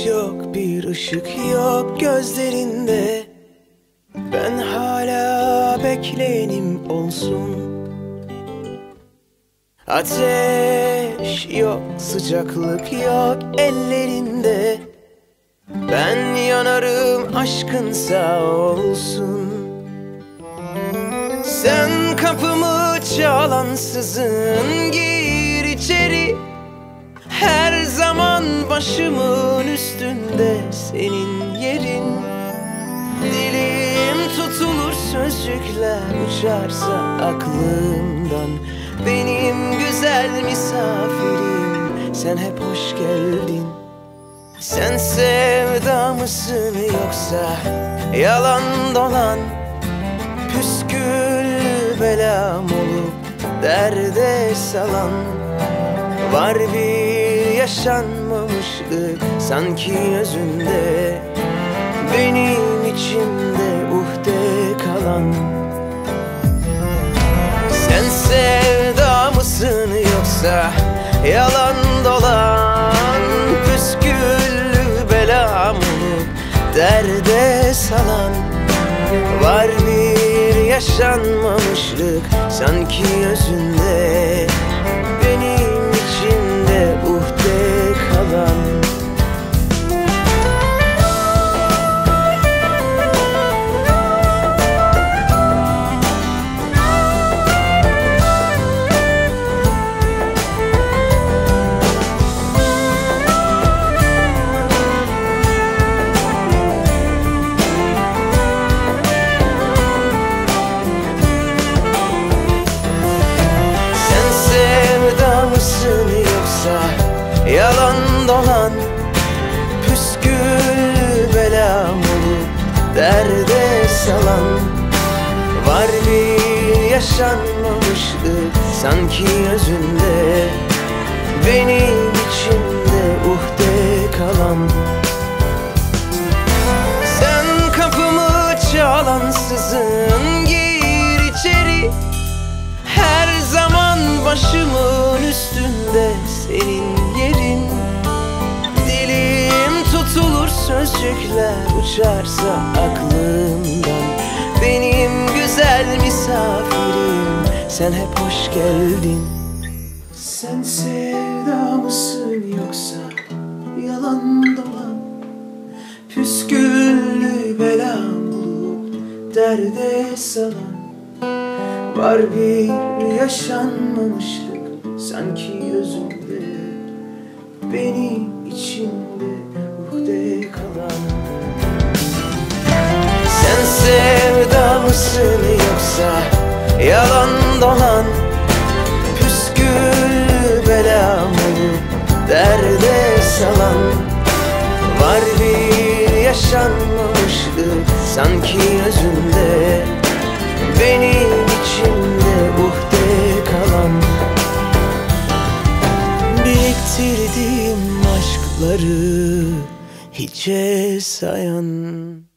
yok bir ışık yok gözlerinde. Ben hala bekleyenim olsun. Ateş yok sıcaklık yok ellerinde. Ben yanarım aşkın sağ olsun. Sen kapımı çalansızın gir içeri. Her zaman başımın üstünde senin yerin. Dilim tutulur sözcükler uçarsa aklımdan. Benim güzel misafirim sen hep hoş geldin. Sen sevda mısın yoksa yalan dolan? Püsküllü belam olup derde salan. Var bir yaşanmamışlık sanki özünde. Benim içimde uhde kalan. Sen sevda mısın yoksa yalan dolan? Püsküllü belam olup derde salan. Var bir yaşanmamışlık sanki özünde salan Var bir yaşanmamışlık sanki özünde. Benim içimde uhde kalan sözcükler uçarsa aklımdan. Benim güzel misafirim sen hep hoş geldin. Sen sevda mısın yoksa yalan dolan? Püsküllü belam olup derde salan. Var bir yaşanmamışlık sanki özümde Benim içimde Sen yoksa yalan dolan Püskül belam olup derde salan Var bir yaşanmamışlık sanki özünde benim içimde uhde kalan Biriktirdiğim aşkları hiçe sayan